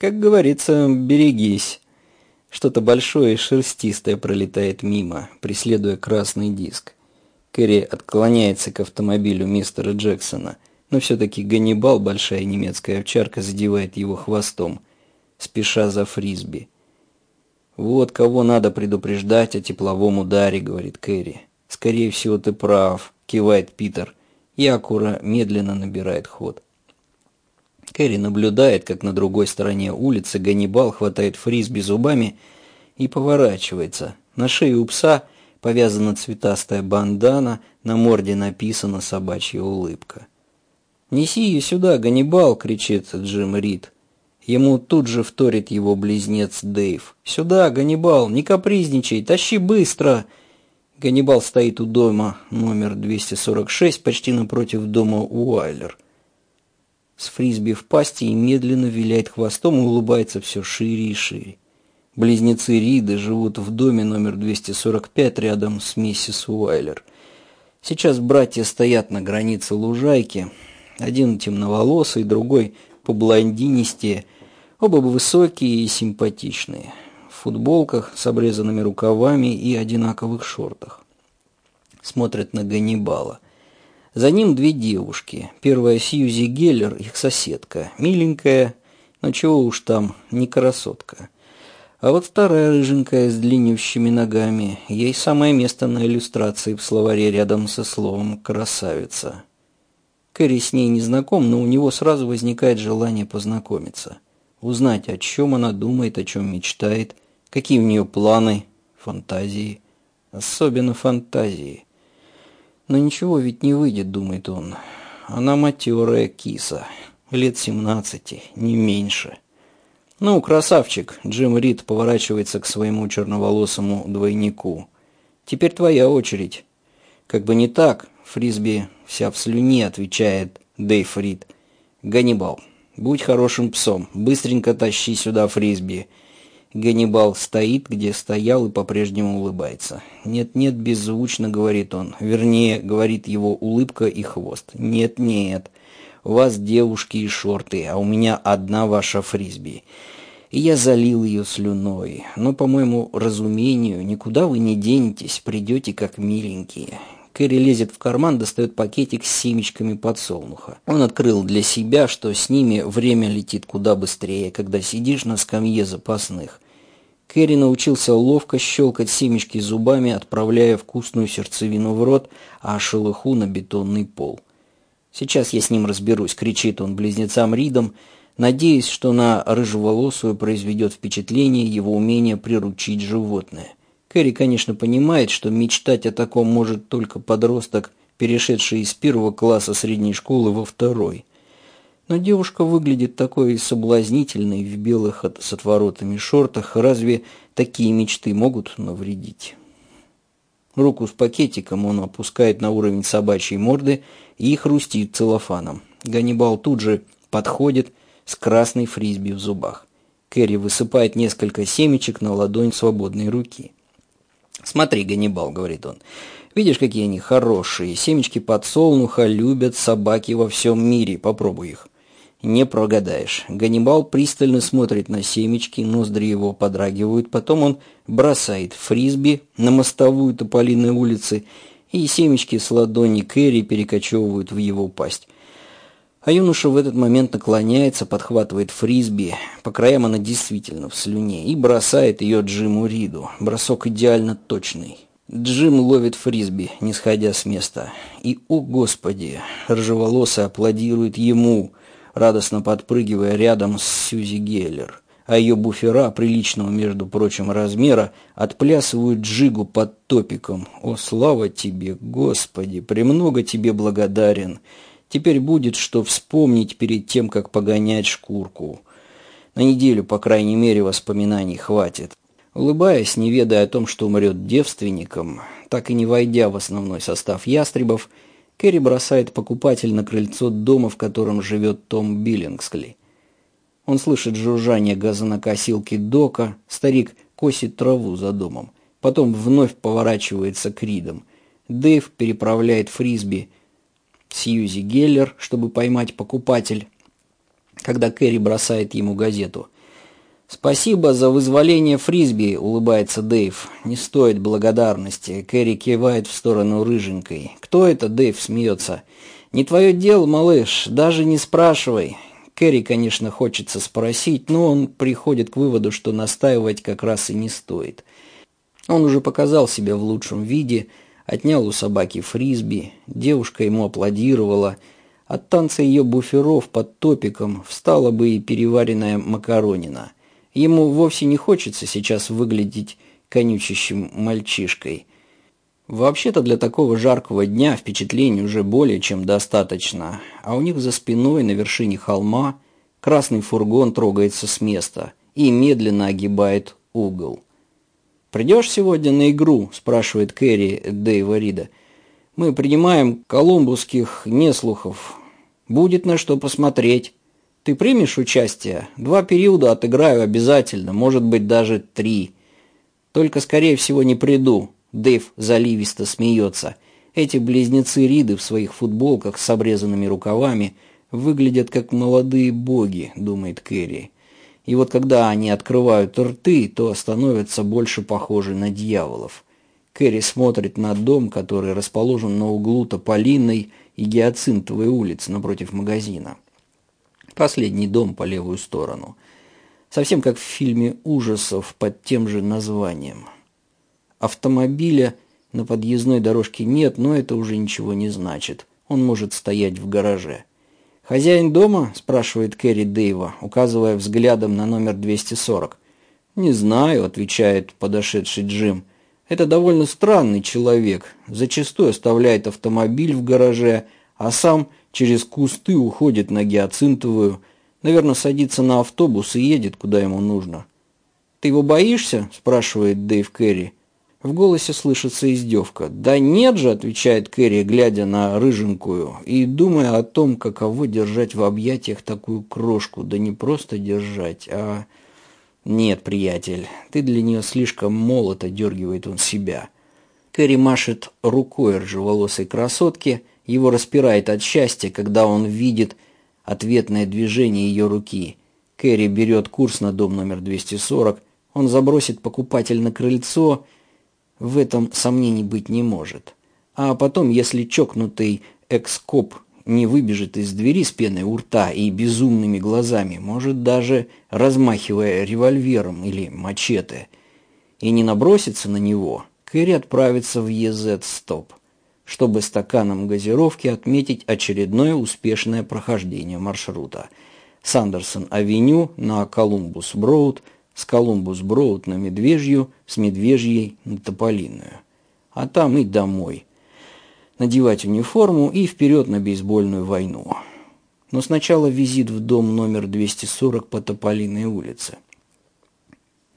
Как говорится, берегись. Что-то большое и шерстистое пролетает мимо, преследуя красный диск. Кэрри отклоняется к автомобилю мистера Джексона, но все-таки Ганнибал, большая немецкая овчарка, задевает его хвостом, спеша за фрисби. «Вот кого надо предупреждать о тепловом ударе», — говорит Кэрри. «Скорее всего, ты прав», — кивает Питер. И Акура медленно набирает ход. Кэрри наблюдает, как на другой стороне улицы Ганнибал хватает фрисби зубами и поворачивается. На шее у пса повязана цветастая бандана, на морде написана собачья улыбка. «Неси ее сюда, Ганнибал!» — кричит Джим Рид. Ему тут же вторит его близнец Дэйв. «Сюда, Ганнибал, не капризничай, тащи быстро!» Ганнибал стоит у дома номер 246, почти напротив дома Уайлер с фрисби в пасти и медленно виляет хвостом и улыбается все шире и шире. Близнецы Риды живут в доме номер 245 рядом с миссис Уайлер. Сейчас братья стоят на границе лужайки. Один темноволосый, другой по блондинистее. Оба высокие и симпатичные. В футболках с обрезанными рукавами и одинаковых шортах. Смотрят на Ганнибала – за ним две девушки. Первая Сьюзи Геллер, их соседка. Миленькая, но чего уж там, не красотка. А вот вторая рыженькая с длиннющими ногами. Ей самое место на иллюстрации в словаре рядом со словом «красавица». Кэрри с ней не знаком, но у него сразу возникает желание познакомиться. Узнать, о чем она думает, о чем мечтает, какие у нее планы, фантазии. Особенно фантазии. Но ничего ведь не выйдет, думает он. Она матерая киса, лет семнадцати, не меньше. Ну, красавчик, Джим Рид поворачивается к своему черноволосому двойнику. Теперь твоя очередь. Как бы не так, Фрисби вся в слюне, отвечает Дэйв Рид. Ганнибал, будь хорошим псом, быстренько тащи сюда Фрисби. Ганнибал стоит, где стоял, и по-прежнему улыбается. «Нет-нет», — беззвучно говорит он. Вернее, говорит его улыбка и хвост. «Нет-нет, у вас девушки и шорты, а у меня одна ваша фрисби». И я залил ее слюной. Но, по моему разумению, никуда вы не денетесь, придете как миленькие. Кэрри лезет в карман, достает пакетик с семечками подсолнуха. Он открыл для себя, что с ними время летит куда быстрее, когда сидишь на скамье запасных. Кэрри научился ловко щелкать семечки зубами, отправляя вкусную сердцевину в рот, а шелуху на бетонный пол. «Сейчас я с ним разберусь», — кричит он близнецам Ридом, надеясь, что на рыжеволосую произведет впечатление его умение приручить животное. Кэрри, конечно, понимает, что мечтать о таком может только подросток, перешедший из первого класса средней школы во второй. Но девушка выглядит такой соблазнительной в белых с отворотами шортах. Разве такие мечты могут навредить? Руку с пакетиком он опускает на уровень собачьей морды и хрустит целлофаном. Ганнибал тут же подходит с красной фрисби в зубах. Кэрри высыпает несколько семечек на ладонь свободной руки. «Смотри, Ганнибал», — говорит он, — «видишь, какие они хорошие. Семечки подсолнуха любят собаки во всем мире. Попробуй их». Не прогадаешь. Ганнибал пристально смотрит на семечки, ноздри его подрагивают, потом он бросает фрисби на мостовую Тополиной улицы, и семечки с ладони Кэрри перекочевывают в его пасть. А юноша в этот момент наклоняется, подхватывает фрисби, по краям она действительно в слюне, и бросает ее Джиму Риду. Бросок идеально точный. Джим ловит фрисби, не сходя с места. И, о господи, рыжеволосый аплодирует ему, радостно подпрыгивая рядом с Сьюзи Геллер. А ее буфера, приличного, между прочим, размера, отплясывают джигу под топиком. О, слава тебе, господи, премного тебе благодарен. Теперь будет что вспомнить перед тем, как погонять шкурку. На неделю, по крайней мере, воспоминаний хватит. Улыбаясь, не ведая о том, что умрет девственником, так и не войдя в основной состав ястребов, Кэрри бросает покупатель на крыльцо дома, в котором живет Том Биллингсли. Он слышит жужжание газонокосилки Дока, старик косит траву за домом. Потом вновь поворачивается к Ридам. Дэйв переправляет фрисби Сьюзи Геллер, чтобы поймать покупатель, когда Кэрри бросает ему газету. «Спасибо за вызволение фрисби», — улыбается Дэйв. «Не стоит благодарности». Кэрри кивает в сторону рыженькой. «Кто это?» — Дэйв смеется. «Не твое дело, малыш, даже не спрашивай». Кэрри, конечно, хочется спросить, но он приходит к выводу, что настаивать как раз и не стоит. Он уже показал себя в лучшем виде, отнял у собаки фрисби, девушка ему аплодировала. От танца ее буферов под топиком встала бы и переваренная макаронина – Ему вовсе не хочется сейчас выглядеть конючащим мальчишкой. Вообще-то для такого жаркого дня впечатлений уже более чем достаточно, а у них за спиной на вершине холма красный фургон трогается с места и медленно огибает угол. «Придешь сегодня на игру?» – спрашивает Кэрри Дэйва Рида. «Мы принимаем колумбусских неслухов. Будет на что посмотреть». Ты примешь участие? Два периода отыграю обязательно, может быть, даже три. Только, скорее всего, не приду. Дэйв заливисто смеется. Эти близнецы Риды в своих футболках с обрезанными рукавами выглядят как молодые боги, думает Кэрри. И вот когда они открывают рты, то становятся больше похожи на дьяволов. Кэрри смотрит на дом, который расположен на углу Тополиной и Гиацинтовой улиц напротив магазина. Последний дом по левую сторону. Совсем как в фильме ужасов под тем же названием. Автомобиля на подъездной дорожке нет, но это уже ничего не значит. Он может стоять в гараже. «Хозяин дома?» – спрашивает Кэрри Дэйва, указывая взглядом на номер 240. «Не знаю», – отвечает подошедший Джим. «Это довольно странный человек. Зачастую оставляет автомобиль в гараже, а сам через кусты уходит на гиацинтовую, наверное, садится на автобус и едет, куда ему нужно. «Ты его боишься?» – спрашивает Дэйв Кэрри. В голосе слышится издевка. «Да нет же», – отвечает Кэрри, глядя на рыженькую и думая о том, каково держать в объятиях такую крошку. Да не просто держать, а... «Нет, приятель, ты для нее слишком молод», – одергивает он себя. Кэрри машет рукой ржеволосой красотки – его распирает от счастья, когда он видит ответное движение ее руки. Кэрри берет курс на дом номер 240. Он забросит покупатель на крыльцо. В этом сомнений быть не может. А потом, если чокнутый экскоп не выбежит из двери с пеной у рта и безумными глазами, может даже размахивая револьвером или мачете, и не набросится на него, Кэрри отправится в ЕЗ-стоп чтобы стаканом газировки отметить очередное успешное прохождение маршрута. Сандерсон-авеню на Колумбус-Броуд, с Колумбус-Броуд на Медвежью, с Медвежьей на Тополиную. А там и домой. Надевать униформу и вперед на бейсбольную войну. Но сначала визит в дом номер 240 по Тополиной улице,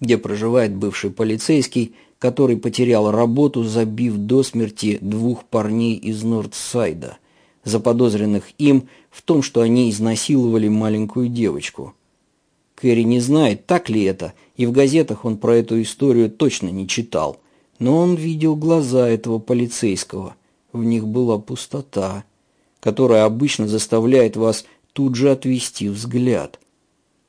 где проживает бывший полицейский который потерял работу, забив до смерти двух парней из Нордсайда, заподозренных им в том, что они изнасиловали маленькую девочку. Кэрри не знает, так ли это, и в газетах он про эту историю точно не читал. Но он видел глаза этого полицейского. В них была пустота, которая обычно заставляет вас тут же отвести взгляд.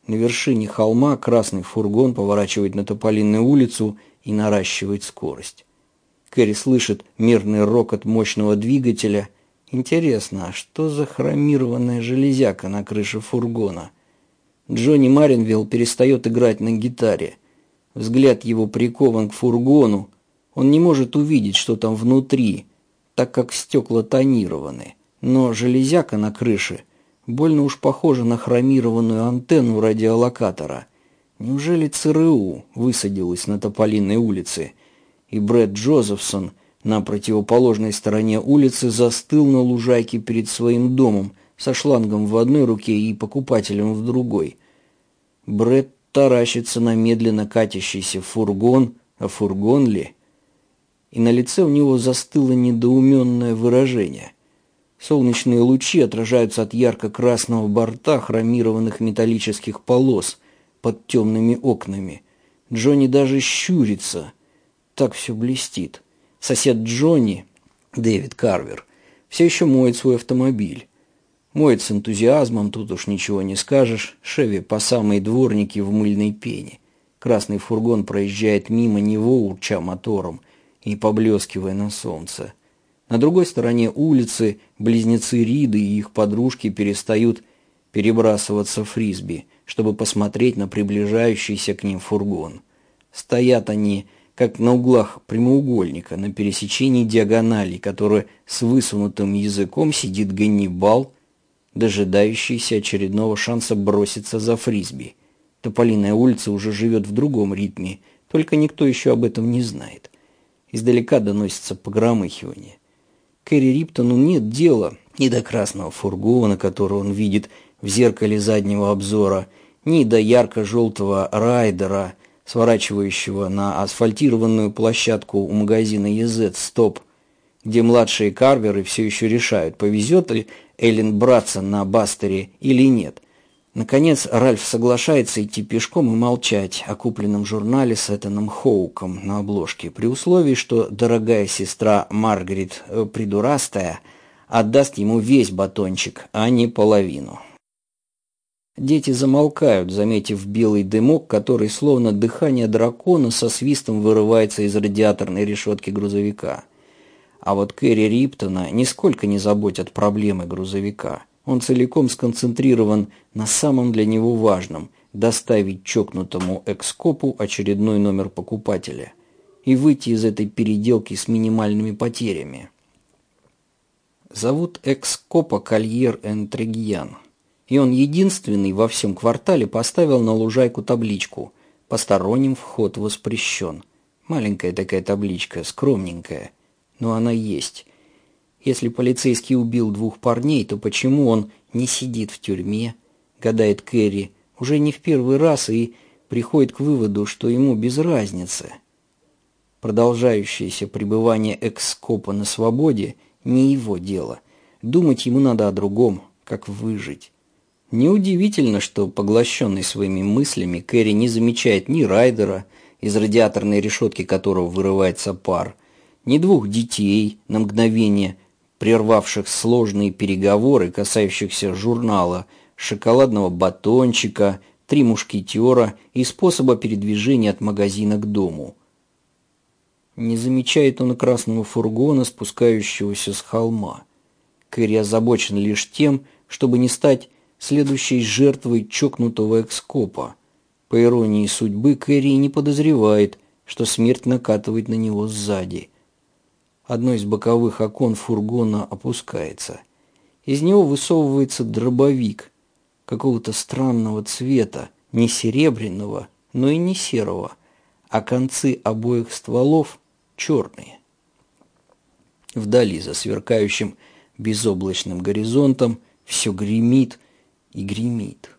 На вершине холма красный фургон поворачивает на Тополинную улицу и наращивает скорость. Кэрри слышит мирный рокот мощного двигателя. Интересно, а что за хромированная железяка на крыше фургона? Джонни Маринвилл перестает играть на гитаре. Взгляд его прикован к фургону. Он не может увидеть, что там внутри, так как стекла тонированы. Но железяка на крыше больно уж похожа на хромированную антенну радиолокатора – Неужели ЦРУ высадилась на Тополиной улице, и Брэд Джозефсон на противоположной стороне улицы застыл на лужайке перед своим домом со шлангом в одной руке и покупателем в другой? Брэд таращится на медленно катящийся фургон, а фургон ли? И на лице у него застыло недоуменное выражение. Солнечные лучи отражаются от ярко-красного борта хромированных металлических полос – под темными окнами. Джонни даже щурится. Так все блестит. Сосед Джонни, Дэвид Карвер, все еще моет свой автомобиль. Моет с энтузиазмом, тут уж ничего не скажешь. Шеви по самой дворники в мыльной пене. Красный фургон проезжает мимо него, урча мотором и поблескивая на солнце. На другой стороне улицы близнецы Риды и их подружки перестают перебрасываться фрисби, чтобы посмотреть на приближающийся к ним фургон. Стоят они, как на углах прямоугольника, на пересечении диагоналей, которая с высунутым языком сидит Ганнибал, дожидающийся очередного шанса броситься за фрисби. Тополиная улица уже живет в другом ритме, только никто еще об этом не знает. Издалека доносится погромыхивание. Кэрри Риптону нет дела ни до красного фургона, который он видит в зеркале заднего обзора, ни до ярко-желтого райдера, сворачивающего на асфальтированную площадку у магазина EZ Stop, где младшие карверы все еще решают, повезет ли Эллен браться на Бастере или нет. Наконец, Ральф соглашается идти пешком и молчать о купленном журнале с Этаном Хоуком на обложке, при условии, что дорогая сестра Маргарет э, Придурастая отдаст ему весь батончик, а не половину. Дети замолкают, заметив белый дымок, который словно дыхание дракона со свистом вырывается из радиаторной решетки грузовика. А вот Кэрри Риптона нисколько не заботят проблемы грузовика – он целиком сконцентрирован на самом для него важном – доставить чокнутому экскопу очередной номер покупателя и выйти из этой переделки с минимальными потерями. Зовут экскопа Кольер Энтрегьян, и он единственный во всем квартале поставил на лужайку табличку «Посторонним вход воспрещен». Маленькая такая табличка, скромненькая, но она есть – если полицейский убил двух парней, то почему он не сидит в тюрьме? Гадает Кэрри уже не в первый раз и приходит к выводу, что ему без разницы. Продолжающееся пребывание экскопа на свободе не его дело. Думать ему надо о другом, как выжить. Неудивительно, что, поглощенный своими мыслями, Кэрри не замечает ни Райдера, из радиаторной решетки которого вырывается пар, ни двух детей, на мгновение прервавших сложные переговоры, касающихся журнала, шоколадного батончика, три мушкетера и способа передвижения от магазина к дому. Не замечает он красного фургона, спускающегося с холма. Кэрри озабочен лишь тем, чтобы не стать следующей жертвой чокнутого экскопа. По иронии судьбы, Кэрри не подозревает, что смерть накатывает на него сзади – Одно из боковых окон фургона опускается. Из него высовывается дробовик какого-то странного цвета, не серебряного, но и не серого, а концы обоих стволов черные. Вдали за сверкающим безоблачным горизонтом все гремит и гремит.